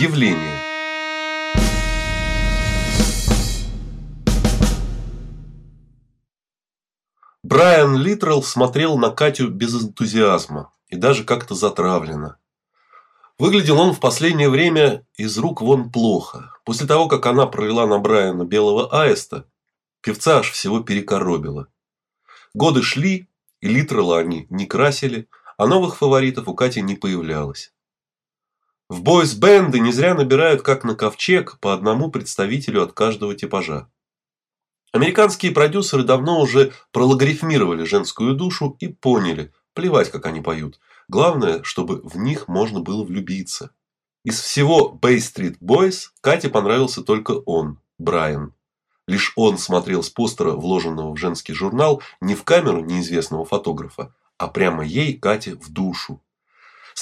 Явление. Брайан Литрелл смотрел на Катю без энтузиазма и даже как-то затравленно. Выглядел он в последнее время из рук вон плохо. После того, как она провела на Брайана белого аиста, певца аж всего перекоробило. Годы шли, и Литрелла они не красили, а новых фаворитов у Кати не появлялось. В бойс-бенды не зря набирают как на ковчег по одному представителю от каждого типажа. Американские продюсеры давно уже прологарифмировали женскую душу и поняли, плевать, как они поют. Главное, чтобы в них можно было влюбиться. Из всего Bay Street Boys Кате понравился только он, Брайан. Лишь он смотрел с постера, вложенного в женский журнал, не в камеру неизвестного фотографа, а прямо ей, Кате, в душу.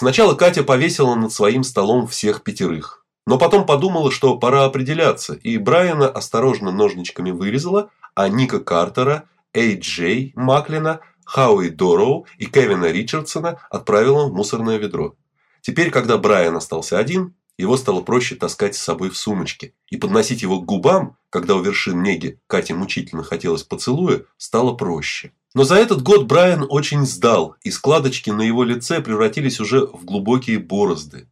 Сначала Катя повесила над своим столом всех пятерых. Но потом подумала, что пора определяться, и Брайана осторожно ножничками вырезала, а Ника Картера, Эй Джей Маклина, Хауи Дороу и Кевина Ричардсона отправила в мусорное ведро. Теперь, когда Брайан остался один, его стало проще таскать с собой в сумочке. И подносить его к губам, когда у вершин неги Кате мучительно хотелось поцелуя, стало проще. Но за этот год Брайан очень сдал, и складочки на его лице превратились уже в глубокие борозды.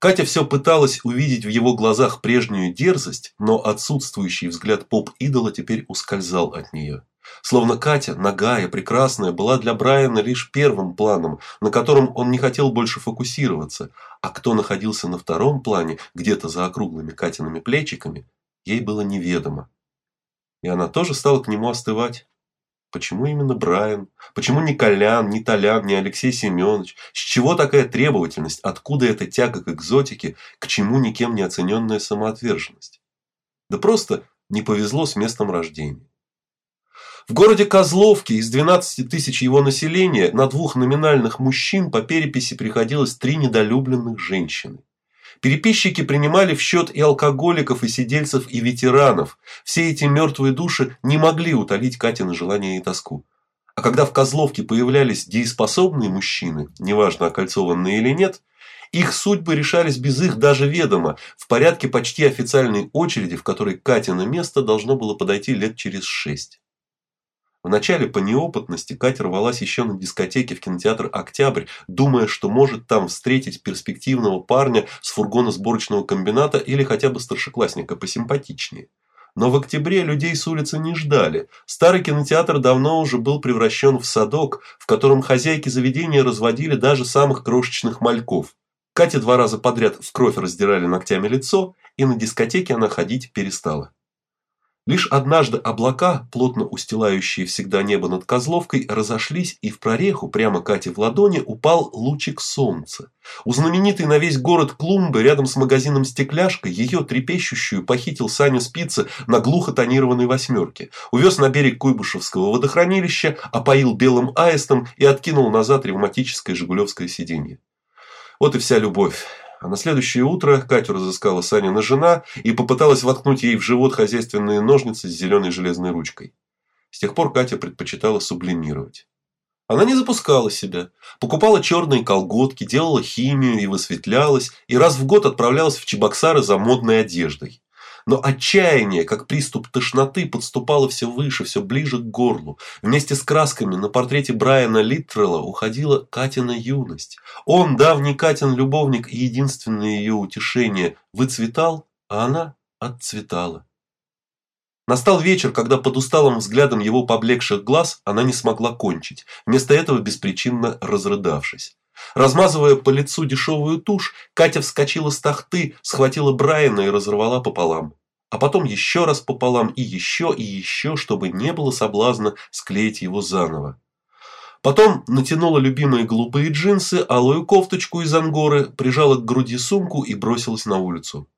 Катя все пыталась увидеть в его глазах прежнюю дерзость, но отсутствующий взгляд поп-идола теперь ускользал от нее. Словно Катя, нагая, прекрасная, была для Брайана лишь первым планом, на котором он не хотел больше фокусироваться, а кто находился на втором плане, где-то за округлыми Катиными плечиками, ей было неведомо. И она тоже стала к нему остывать. Почему именно Брайан? Почему не Колян, не Толян, не Алексей Семенович? С чего такая требовательность? Откуда эта тяга к экзотике? К чему никем не оцененная самоотверженность? Да просто не повезло с местом рождения. В городе Козловке из 12 тысяч его населения на двух номинальных мужчин по переписи приходилось три недолюбленных женщины. Переписчики принимали в счет и алкоголиков, и сидельцев, и ветеранов. Все эти мертвые души не могли утолить Катины желание и тоску. А когда в Козловке появлялись дееспособные мужчины, неважно окольцованные или нет, их судьбы решались без их даже ведома, в порядке почти официальной очереди, в которой Катина место должно было подойти лет через шесть. Вначале по неопытности Катя рвалась еще на дискотеке в кинотеатр «Октябрь», думая, что может там встретить перспективного парня с фургона сборочного комбината или хотя бы старшеклассника посимпатичнее. Но в октябре людей с улицы не ждали. Старый кинотеатр давно уже был превращен в садок, в котором хозяйки заведения разводили даже самых крошечных мальков. Кате два раза подряд в кровь раздирали ногтями лицо, и на дискотеке она ходить перестала. Лишь однажды облака, плотно устилающие всегда небо над Козловкой, разошлись, и в прореху прямо Кате в ладони упал лучик солнца. У знаменитой на весь город клумбы рядом с магазином «Стекляшка» ее трепещущую похитил Саню Спица на глухо тонированной восьмерке, увез на берег Куйбышевского водохранилища, опоил белым аистом и откинул назад ревматическое жигулевское сиденье. Вот и вся любовь. А на следующее утро Катю разыскала Санина жена и попыталась воткнуть ей в живот хозяйственные ножницы с зеленой железной ручкой. С тех пор Катя предпочитала сублимировать. Она не запускала себя, покупала черные колготки, делала химию и высветлялась, и раз в год отправлялась в Чебоксары за модной одеждой. Но отчаяние, как приступ тошноты, подступало все выше, все ближе к горлу. Вместе с красками на портрете Брайана Литтрелла уходила Катина юность. Он, давний Катин любовник и единственное ее утешение, выцветал, а она отцветала. Настал вечер, когда под усталым взглядом его поблекших глаз она не смогла кончить, вместо этого беспричинно разрыдавшись. Размазывая по лицу дешевую тушь, Катя вскочила с тахты, схватила Брайана и разорвала пополам. А потом еще раз пополам и еще и еще, чтобы не было соблазна склеить его заново. Потом натянула любимые голубые джинсы, алую кофточку из ангоры, прижала к груди сумку и бросилась на улицу.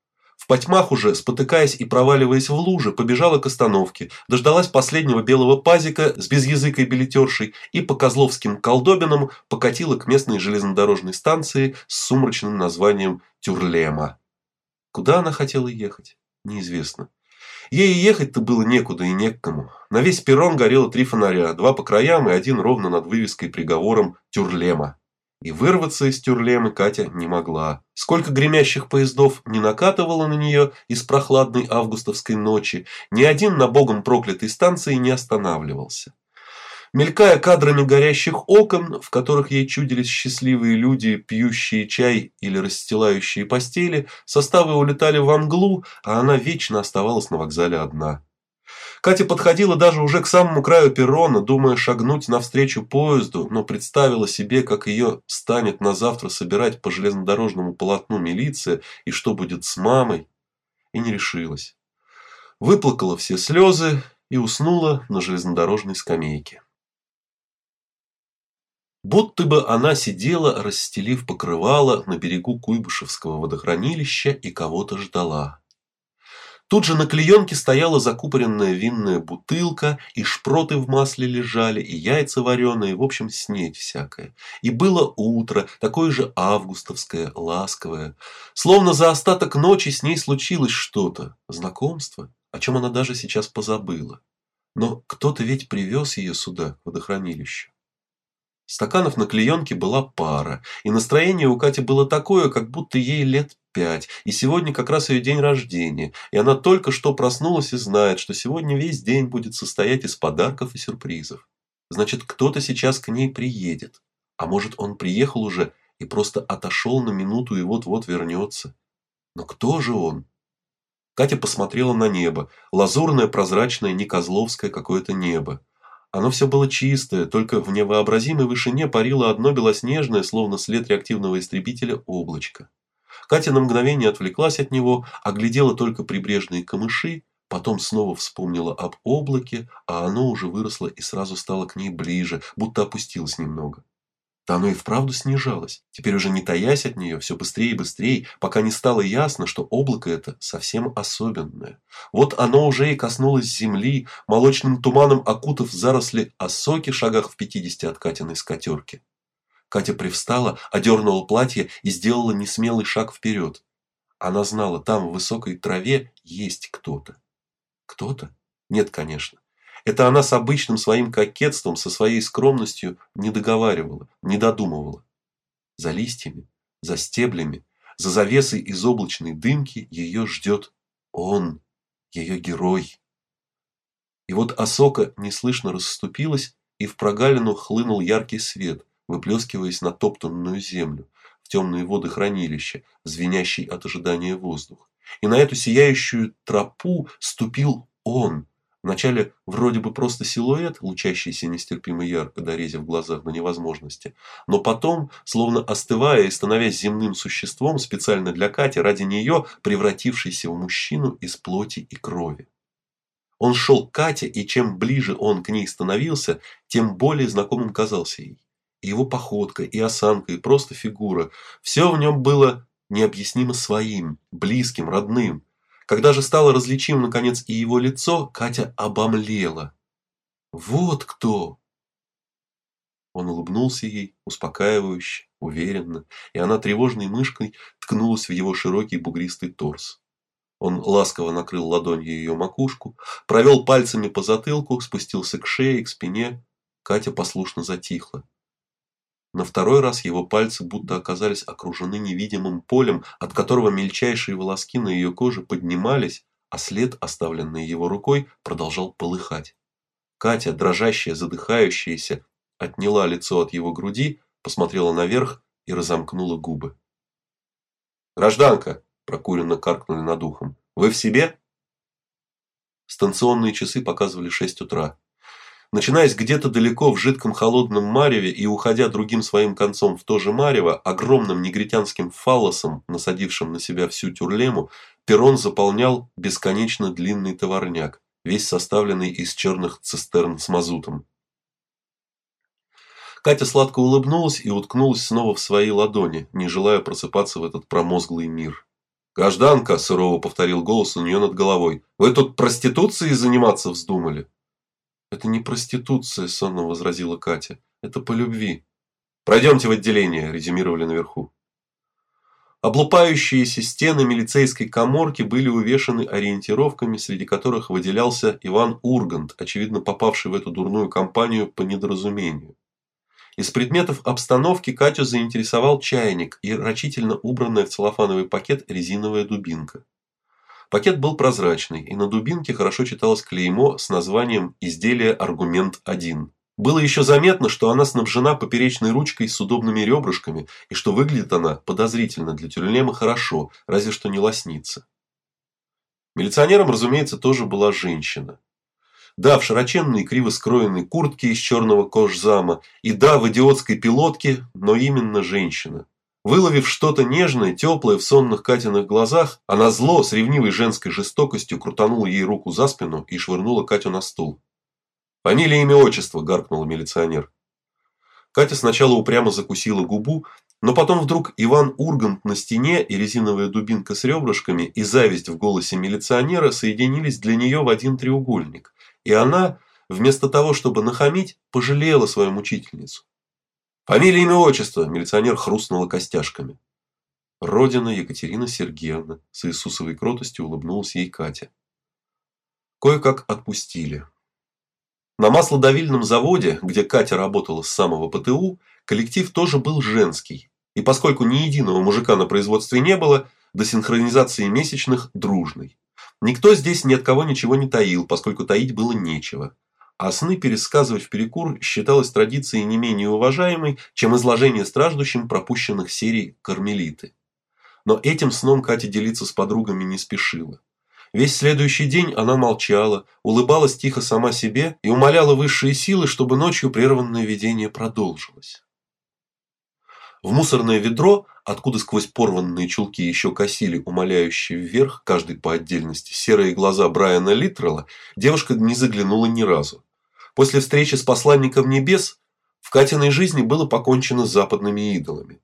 В потьмах уже, спотыкаясь и проваливаясь в лужи, побежала к остановке, дождалась последнего белого пазика с безязыкой билетершей и по козловским колдобинам покатила к местной железнодорожной станции с сумрачным названием Тюрлема. Куда она хотела ехать, неизвестно. Ей ехать-то было некуда и не к кому. На весь перрон горело три фонаря, два по краям и один ровно над вывеской приговором Тюрлема. И вырваться из тюрлемы Катя не могла. Сколько гремящих поездов не накатывало на нее из прохладной августовской ночи, ни один на богом проклятой станции не останавливался. Мелькая кадрами горящих окон, в которых ей чудились счастливые люди, пьющие чай или расстилающие постели, составы улетали в мглу, а она вечно оставалась на вокзале одна. Катя подходила даже уже к самому краю перрона, думая шагнуть навстречу поезду, но представила себе, как ее станет на завтра собирать по железнодорожному полотну милиция и что будет с мамой, и не решилась. Выплакала все слезы и уснула на железнодорожной скамейке. Будто бы она сидела, расстелив покрывало на берегу Куйбышевского водохранилища и кого-то ждала. Тут же на клеенке стояла закупоренная винная бутылка, и шпроты в масле лежали, и яйца вареные, в общем, снеть всякое. И было утро, такое же августовское, ласковое. Словно за остаток ночи с ней случилось что-то, знакомство, о чем она даже сейчас позабыла. Но кто-то ведь привез ее сюда, к водохранилищу. Стаканов на клеенке была пара, и настроение у Кати было такое, как будто ей лет пять, и сегодня как раз ее день рождения, и она только что проснулась и знает, что сегодня весь день будет состоять из подарков и сюрпризов. Значит, кто-то сейчас к ней приедет. А может, он приехал уже и просто отошел на минуту и вот-вот вернется. Но кто же он? Катя посмотрела на небо. Лазурное, прозрачное, не козловское какое-то небо. Оно все было чистое, только в невообразимой вышине парило одно белоснежное, словно след реактивного истребителя, облачко. Катя на мгновение отвлеклась от него, оглядела только прибрежные камыши, потом снова вспомнила об облаке, а оно уже выросло и сразу стало к ней ближе, будто опустилось немного. Да оно и вправду снижалось, теперь уже не таясь от нее, все быстрее и быстрее, пока не стало ясно, что облако это совсем особенное. Вот оно уже и коснулось земли, молочным туманом окутав заросли осоки шагах в пятидесяти от Катиной скатерки. Катя привстала, одернула платье и сделала несмелый шаг вперед. Она знала, там в высокой траве есть кто-то. Кто-то? Нет, конечно. Это она с обычным своим кокетством, со своей скромностью не договаривала, не додумывала. За листьями, за стеблями, за завесой из облачной дымки ее ждет он, ее герой. И вот осока неслышно расступилась, и в прогалину хлынул яркий свет, выплескиваясь на топтанную землю, в темные воды хранилища, звенящий от ожидания воздух. И на эту сияющую тропу ступил он, Вначале вроде бы просто силуэт, лучащийся нестерпимо ярко, дорезив в глазах до невозможности. Но потом, словно остывая и становясь земным существом, специально для Кати, ради нее, превратившийся в мужчину из плоти и крови. Он шел к Кате, и чем ближе он к ней становился, тем более знакомым казался ей. И его походка, и осанка, и просто фигура. Все в нем было необъяснимо своим, близким, родным. Когда же стало различим наконец и его лицо, Катя обомлела. Вот кто! Он улыбнулся ей, успокаивающе, уверенно, и она тревожной мышкой ткнулась в его широкий бугристый торс. Он ласково накрыл ладонью ее макушку, провел пальцами по затылку, спустился к шее, к спине. Катя послушно затихла. На второй раз его пальцы будто оказались окружены невидимым полем, от которого мельчайшие волоски на ее коже поднимались, а след, оставленный его рукой, продолжал полыхать. Катя, дрожащая, задыхающаяся, отняла лицо от его груди, посмотрела наверх и разомкнула губы. «Гражданка!» – прокуренно каркнули над ухом. «Вы в себе?» Станционные часы показывали шесть утра. Начинаясь где-то далеко в жидком холодном мареве и уходя другим своим концом в то же марево, огромным негритянским фаллосом, насадившим на себя всю тюрлему, перрон заполнял бесконечно длинный товарняк, весь составленный из черных цистерн с мазутом. Катя сладко улыбнулась и уткнулась снова в свои ладони, не желая просыпаться в этот промозглый мир. «Гражданка!» – сурово повторил голос у нее над головой. «Вы тут проституцией заниматься вздумали?» «Это не проституция», – сонно возразила Катя. «Это по любви». «Пройдемте в отделение», – резюмировали наверху. Облупающиеся стены милицейской каморки были увешаны ориентировками, среди которых выделялся Иван Ургант, очевидно попавший в эту дурную компанию по недоразумению. Из предметов обстановки Катю заинтересовал чайник и рачительно убранная в целлофановый пакет резиновая дубинка. Пакет был прозрачный, и на дубинке хорошо читалось клеймо с названием «Изделие аргумент 1». Было еще заметно, что она снабжена поперечной ручкой с удобными ребрышками, и что выглядит она подозрительно для тюльнема хорошо, разве что не лоснится. Милиционером, разумеется, тоже была женщина. Да, в широченной криво скроенной куртке из черного кожзама, и да, в идиотской пилотке, но именно женщина. Выловив что-то нежное, теплое в сонных Катиных глазах, она зло с ревнивой женской жестокостью крутанула ей руку за спину и швырнула Катю на стул. «Фамилия, имя, отчество!» – гаркнул милиционер. Катя сначала упрямо закусила губу, но потом вдруг Иван Ургант на стене и резиновая дубинка с ребрышками и зависть в голосе милиционера соединились для нее в один треугольник. И она, вместо того, чтобы нахамить, пожалела свою мучительницу. «Фамилия, имя, отчество!» – милиционер хрустнула костяшками. Родина Екатерина Сергеевна с Иисусовой кротостью улыбнулась ей Катя. Кое-как отпустили. На маслодавильном заводе, где Катя работала с самого ПТУ, коллектив тоже был женский. И поскольку ни единого мужика на производстве не было, до синхронизации месячных дружный. Никто здесь ни от кого ничего не таил, поскольку таить было нечего. А сны пересказывать в перекур считалось традицией не менее уважаемой, чем изложение страждущим пропущенных серий «Кармелиты». Но этим сном Катя делиться с подругами не спешила. Весь следующий день она молчала, улыбалась тихо сама себе и умоляла высшие силы, чтобы ночью прерванное видение продолжилось. В мусорное ведро, откуда сквозь порванные чулки еще косили умоляющие вверх, каждый по отдельности, серые глаза Брайана Литрелла, девушка не заглянула ни разу. После встречи с посланником небес в Катиной жизни было покончено с западными идолами.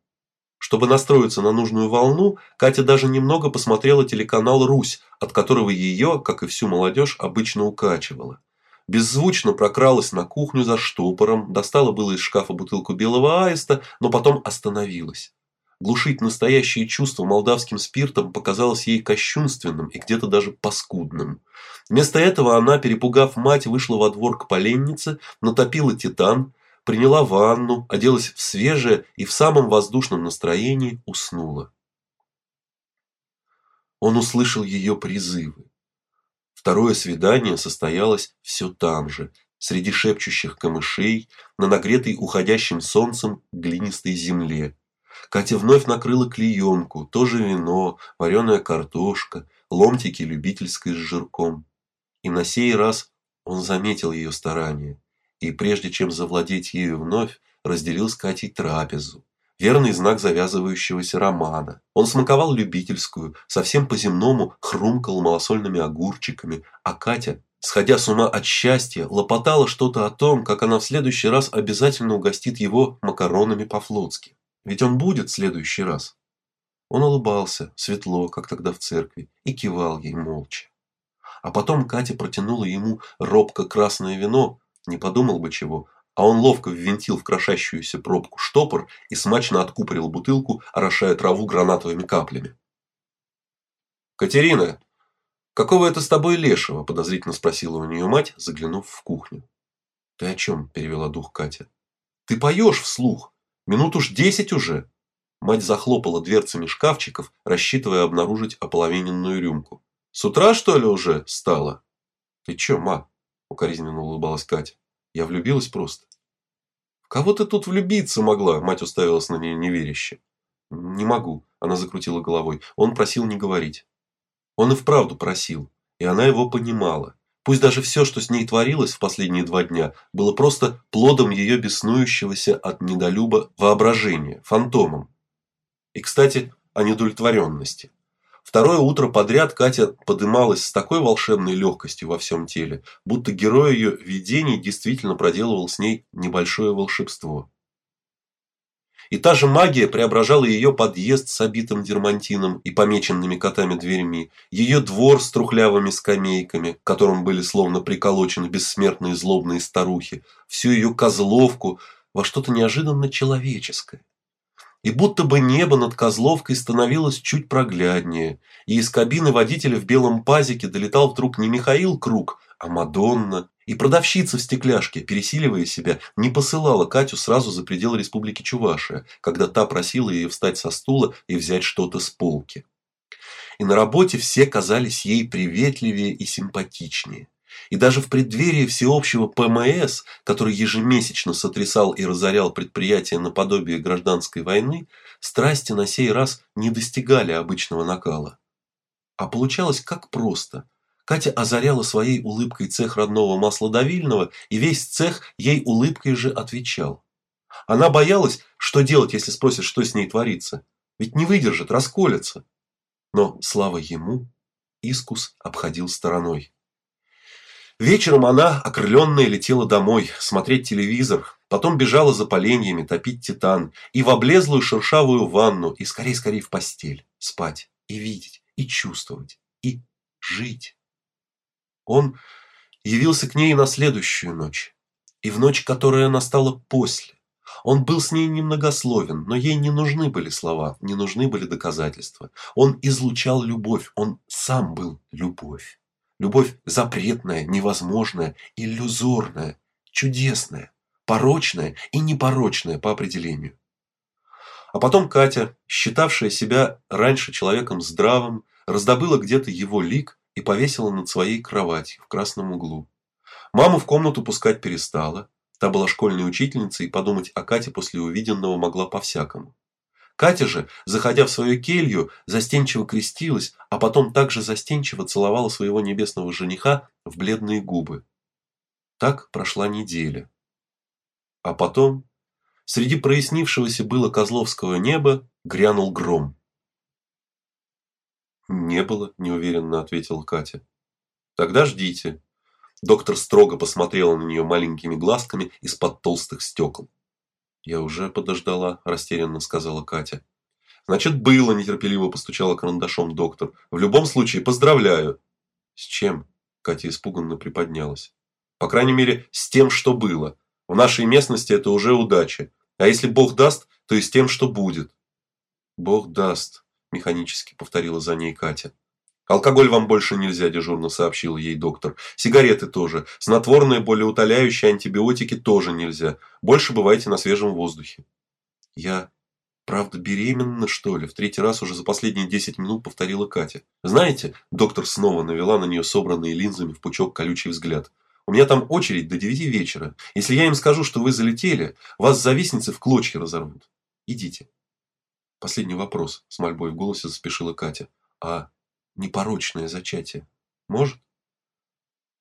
Чтобы настроиться на нужную волну, Катя даже немного посмотрела телеканал «Русь», от которого ее, как и всю молодежь, обычно укачивала. Беззвучно прокралась на кухню за штопором, достала было из шкафа бутылку белого аиста, но потом остановилась. Глушить настоящие чувства молдавским спиртом показалось ей кощунственным и где-то даже паскудным. Вместо этого она, перепугав мать, вышла во двор к поленнице, натопила титан, приняла ванну, оделась в свежее и в самом воздушном настроении уснула. Он услышал ее призывы. Второе свидание состоялось все там же, среди шепчущих камышей, на нагретой уходящим солнцем глинистой земле. Катя вновь накрыла клеенку, тоже вино, вареная картошка, ломтики любительской с жирком. И на сей раз он заметил ее старания, и прежде чем завладеть ею вновь, разделил с Катей трапезу. Верный знак завязывающегося романа. Он смаковал любительскую, совсем по-земному хрумкал малосольными огурчиками, а Катя, сходя с ума от счастья, лопотала что-то о том, как она в следующий раз обязательно угостит его макаронами по-флотски. Ведь он будет в следующий раз. Он улыбался, светло, как тогда в церкви, и кивал ей молча. А потом Катя протянула ему робко красное вино, не подумал бы чего, а он ловко ввинтил в крошащуюся пробку штопор и смачно откупорил бутылку, орошая траву гранатовыми каплями. «Катерина, какого это с тобой лешего?» – подозрительно спросила у нее мать, заглянув в кухню. «Ты о чем?» – перевела дух Катя. «Ты поешь вслух. Минут уж десять уже». Мать захлопала дверцами шкафчиков, рассчитывая обнаружить ополовиненную рюмку. «С утра, что ли, уже стало?» «Ты че, ма?» – укоризненно улыбалась Катя. «Я влюбилась просто кого ты тут влюбиться могла?» Мать уставилась на нее неверяще. «Не могу», – она закрутила головой. Он просил не говорить. Он и вправду просил, и она его понимала. Пусть даже все, что с ней творилось в последние два дня, было просто плодом ее беснующегося от недолюба воображения, фантомом. И, кстати, о недовлетворенности. Второе утро подряд Катя подымалась с такой волшебной легкостью во всем теле, будто герой ее видений действительно проделывал с ней небольшое волшебство. И та же магия преображала ее подъезд с обитым дермантином и помеченными котами дверьми, ее двор с трухлявыми скамейками, к которым были словно приколочены бессмертные злобные старухи, всю ее козловку во что-то неожиданно человеческое. И будто бы небо над Козловкой становилось чуть прогляднее, и из кабины водителя в белом пазике долетал вдруг не Михаил Круг, а Мадонна, И продавщица в стекляшке, пересиливая себя, не посылала Катю сразу за пределы Республики Чувашия, когда та просила ее встать со стула и взять что-то с полки. И на работе все казались ей приветливее и симпатичнее. И даже в преддверии всеобщего ПМС, который ежемесячно сотрясал и разорял предприятия наподобие гражданской войны, страсти на сей раз не достигали обычного накала. А получалось как просто. Катя озаряла своей улыбкой цех родного маслодавильного, и весь цех ей улыбкой же отвечал. Она боялась, что делать, если спросят, что с ней творится. Ведь не выдержит, расколется. Но, слава ему, искус обходил стороной. Вечером она, окрыленная, летела домой, смотреть телевизор, потом бежала за поленьями, топить титан, и в облезлую шершавую ванну, и скорей-скорей в постель, спать, и видеть, и чувствовать, и жить. Он явился к ней на следующую ночь, и в ночь, которая настала после. Он был с ней немногословен, но ей не нужны были слова, не нужны были доказательства. Он излучал любовь, он сам был любовь. Любовь запретная, невозможная, иллюзорная, чудесная, порочная и непорочная по определению. А потом Катя, считавшая себя раньше человеком здравым, раздобыла где-то его лик и повесила над своей кроватью в красном углу. Маму в комнату пускать перестала. Та была школьной учительницей, и подумать о Кате после увиденного могла по-всякому. Катя же, заходя в свою келью, застенчиво крестилась, а потом также застенчиво целовала своего небесного жениха в бледные губы. Так прошла неделя. А потом, среди прояснившегося было Козловского неба, грянул гром. «Не было», – неуверенно ответила Катя. «Тогда ждите». Доктор строго посмотрела на нее маленькими глазками из-под толстых стекол. «Я уже подождала», – растерянно сказала Катя. «Значит, было», – нетерпеливо постучала карандашом доктор. «В любом случае, поздравляю». «С чем?» – Катя испуганно приподнялась. «По крайней мере, с тем, что было. В нашей местности это уже удача. А если Бог даст, то и с тем, что будет». «Бог даст», – механически повторила за ней Катя. «Алкоголь вам больше нельзя», – дежурно сообщил ей доктор. «Сигареты тоже. Снотворные, болеутоляющие, антибиотики тоже нельзя. Больше бывайте на свежем воздухе». «Я правда беременна, что ли?» В третий раз уже за последние десять минут повторила Катя. «Знаете, доктор снова навела на нее собранные линзами в пучок колючий взгляд. У меня там очередь до девяти вечера. Если я им скажу, что вы залетели, вас завистницы в клочья разорвут. Идите». Последний вопрос, с мольбой в голосе заспешила Катя. «А непорочное зачатие? Может?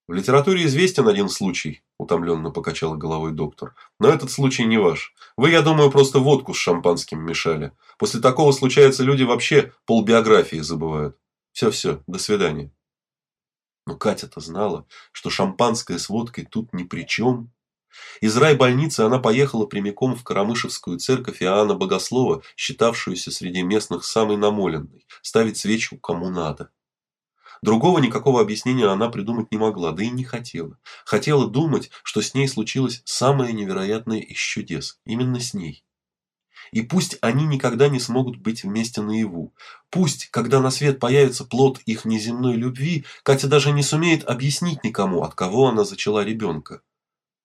В литературе известен один случай, утомленно покачала головой доктор. Но этот случай не ваш. Вы, я думаю, просто водку с шампанским мешали. После такого случается, люди вообще полбиографии забывают. Все-все, до свидания. Но Катя-то знала, что шампанское с водкой тут ни при чем. Из райбольницы она поехала прямиком в Карамышевскую церковь Иоанна Богослова, считавшуюся среди местных самой намоленной, ставить свечу кому надо. Другого никакого объяснения она придумать не могла, да и не хотела. Хотела думать, что с ней случилось самое невероятное из чудес. Именно с ней. И пусть они никогда не смогут быть вместе наяву. Пусть, когда на свет появится плод их неземной любви, Катя даже не сумеет объяснить никому, от кого она зачала ребенка.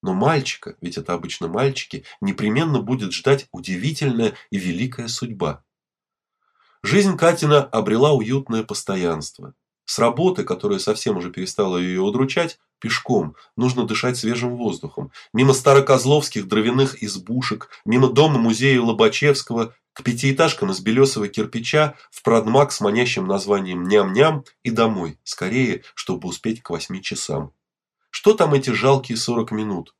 Но мальчика, ведь это обычно мальчики, непременно будет ждать удивительная и великая судьба. Жизнь Катина обрела уютное постоянство. С работы, которая совсем уже перестала ее удручать, пешком, нужно дышать свежим воздухом. Мимо старокозловских дровяных избушек, мимо дома музея Лобачевского, к пятиэтажкам из белесого кирпича, в продмаг с манящим названием «Ням-ням» и домой, скорее, чтобы успеть к восьми часам. Что там эти жалкие 40 минут?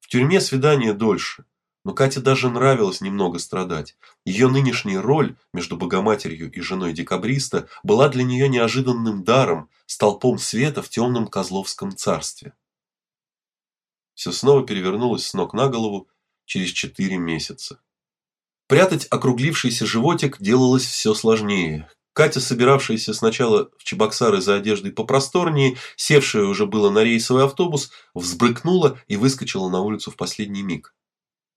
В тюрьме свидание дольше. Но Кате даже нравилось немного страдать. Ее нынешняя роль между Богоматерью и женой декабриста была для нее неожиданным даром, столпом света в темном Козловском царстве. Все снова перевернулось с ног на голову через четыре месяца. Прятать округлившийся животик делалось все сложнее. Катя, собиравшаяся сначала в Чебоксары за одеждой попросторнее, севшая уже было на рейсовый автобус, взбрыкнула и выскочила на улицу в последний миг.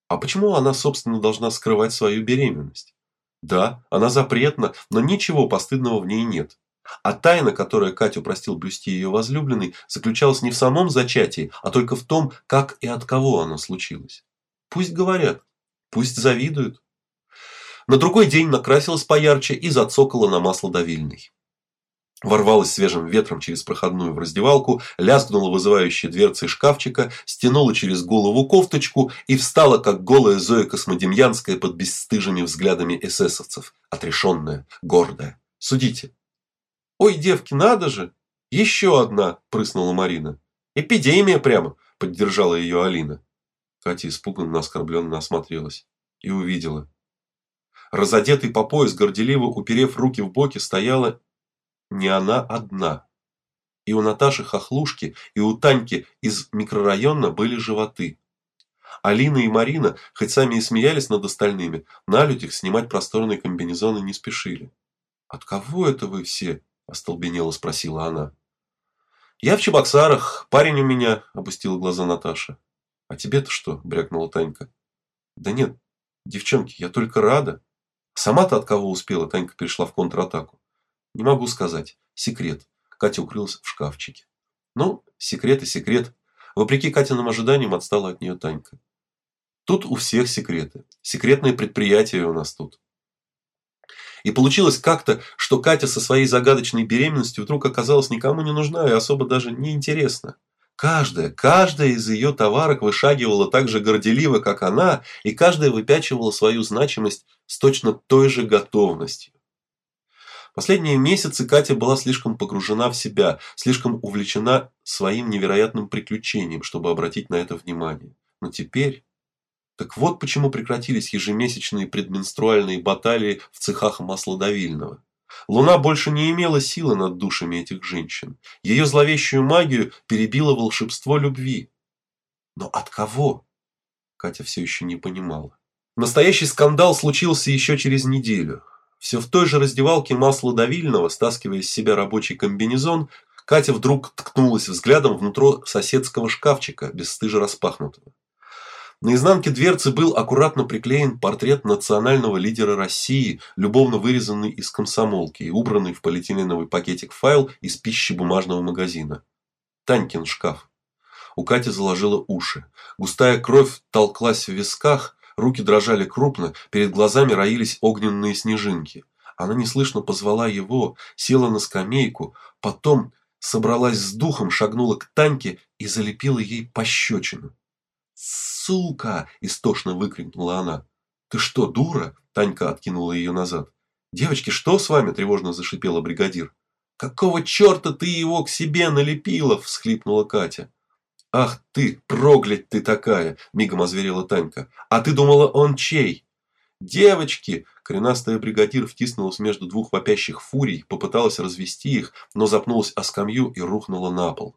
А почему она, собственно, должна скрывать свою беременность? Да, она запретна, но ничего постыдного в ней нет. А тайна, которая Катю простил блюсти ее возлюбленный, заключалась не в самом зачатии, а только в том, как и от кого оно случилось. Пусть говорят, пусть завидуют. На другой день накрасилась поярче и зацокала на масло давильной. Ворвалась свежим ветром через проходную в раздевалку, лязгнула вызывающей дверцей шкафчика, стянула через голову кофточку и встала, как голая Зоя Космодемьянская под бесстыжими взглядами эсэсовцев, отрешенная, гордая. Судите. «Ой, девки, надо же! Еще одна!» – прыснула Марина. «Эпидемия прямо!» – поддержала ее Алина. Катя испуганно оскорбленно осмотрелась и увидела. Разодетый по пояс, горделиво уперев руки в боки, стояла не она одна. И у Наташи Хохлушки, и у Таньки из микрорайона были животы. Алина и Марина, хоть сами и смеялись над остальными, на людях снимать просторные комбинезоны не спешили. «От кого это вы все?» – остолбенело спросила она. «Я в Чебоксарах, парень у меня», – опустила глаза Наташа. «А тебе-то что?» – брякнула Танька. «Да нет, девчонки, я только рада». «Сама-то от кого успела?» – Танька перешла в контратаку. Не могу сказать. Секрет. Катя укрылась в шкафчике. Ну, секрет и секрет. Вопреки Катиным ожиданиям отстала от нее Танька. Тут у всех секреты. Секретные предприятия у нас тут. И получилось как-то, что Катя со своей загадочной беременностью вдруг оказалась никому не нужна и особо даже не интересна. Каждая, каждая из ее товарок вышагивала так же горделиво, как она, и каждая выпячивала свою значимость с точно той же готовностью. Последние месяцы Катя была слишком погружена в себя, слишком увлечена своим невероятным приключением, чтобы обратить на это внимание. Но теперь... Так вот почему прекратились ежемесячные предменструальные баталии в цехах маслодавильного. Луна больше не имела силы над душами этих женщин. Ее зловещую магию перебило волшебство любви. Но от кого? Катя все еще не понимала. Настоящий скандал случился еще через неделю. Все в той же раздевалке масла давильного, стаскивая из себя рабочий комбинезон, Катя вдруг ткнулась взглядом внутрь соседского шкафчика, бесстыже распахнутого. На изнанке дверцы был аккуратно приклеен портрет национального лидера России, любовно вырезанный из комсомолки и убранный в полиэтиленовый пакетик файл из пищебумажного магазина. Танькин шкаф. У Кати заложило уши. Густая кровь толклась в висках, Руки дрожали крупно, перед глазами роились огненные снежинки. Она неслышно позвала его, села на скамейку, потом собралась с духом, шагнула к Таньке и залепила ей пощечину. «Сука!» – истошно выкрикнула она. «Ты что, дура?» – Танька откинула ее назад. «Девочки, что с вами?» – тревожно зашипела бригадир. «Какого черта ты его к себе налепила?» – всхлипнула Катя. «Ах ты, проглядь ты такая!» – мигом озверела Танька. «А ты думала, он чей?» «Девочки!» – коренастая бригадир втиснулась между двух вопящих фурий, попыталась развести их, но запнулась о скамью и рухнула на пол.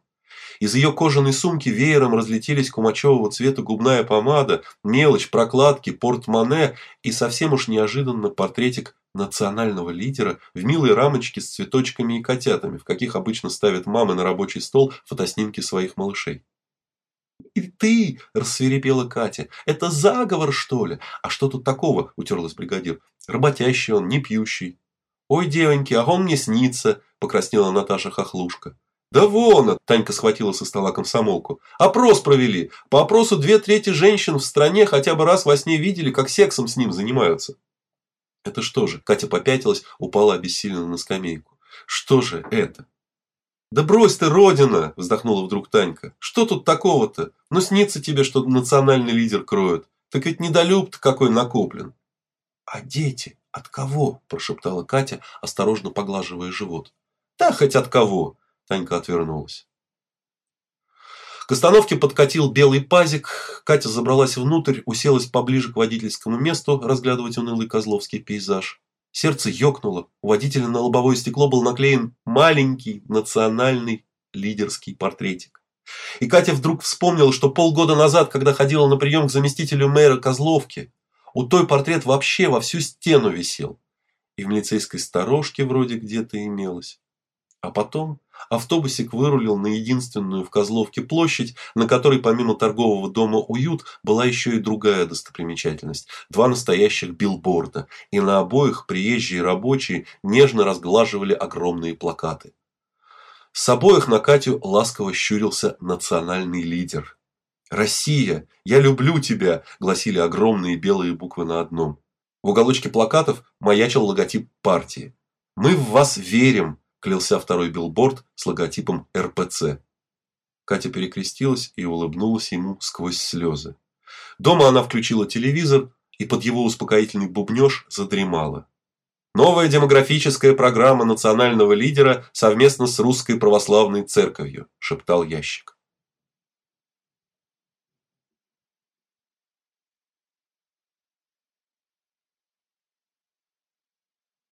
Из ее кожаной сумки веером разлетелись кумачевого цвета губная помада, мелочь, прокладки, портмоне и совсем уж неожиданно портретик национального лидера в милой рамочке с цветочками и котятами, в каких обычно ставят мамы на рабочий стол фотоснимки своих малышей. «И ты!» – рассверепела Катя. «Это заговор, что ли? А что тут такого?» – утерлась бригадир. «Работящий он, не пьющий». «Ой, девоньки, а он мне снится!» – покраснела Наташа Хохлушка. «Да вон!» – Танька схватила со стола комсомолку. «Опрос провели. По опросу две трети женщин в стране хотя бы раз во сне видели, как сексом с ним занимаются». «Это что же?» – Катя попятилась, упала обессиленно на скамейку. «Что же это?» «Да брось ты, Родина!» – вздохнула вдруг Танька. «Что тут такого-то? Ну снится тебе, что национальный лидер кроет. Так ведь недолюб-то какой накоплен». «А дети? От кого?» – прошептала Катя, осторожно поглаживая живот. «Да хоть от кого!» – Танька отвернулась. К остановке подкатил белый пазик. Катя забралась внутрь, уселась поближе к водительскому месту, разглядывать унылый козловский пейзаж. Сердце ёкнуло. У водителя на лобовое стекло был наклеен маленький национальный лидерский портретик. И Катя вдруг вспомнила, что полгода назад, когда ходила на прием к заместителю мэра Козловки, у той портрет вообще во всю стену висел. И в милицейской сторожке вроде где-то имелось. А потом автобусик вырулил на единственную в Козловке площадь, на которой помимо торгового дома «Уют» была еще и другая достопримечательность – два настоящих билборда, и на обоих приезжие рабочие нежно разглаживали огромные плакаты. С обоих на Катю ласково щурился национальный лидер. «Россия! Я люблю тебя!» – гласили огромные белые буквы на одном. В уголочке плакатов маячил логотип партии. «Мы в вас верим!» – клялся второй билборд с логотипом РПЦ. Катя перекрестилась и улыбнулась ему сквозь слезы. Дома она включила телевизор и под его успокоительный бубнёж задремала. Новая демографическая программа национального лидера совместно с Русской Православной Церковью, шептал ящик.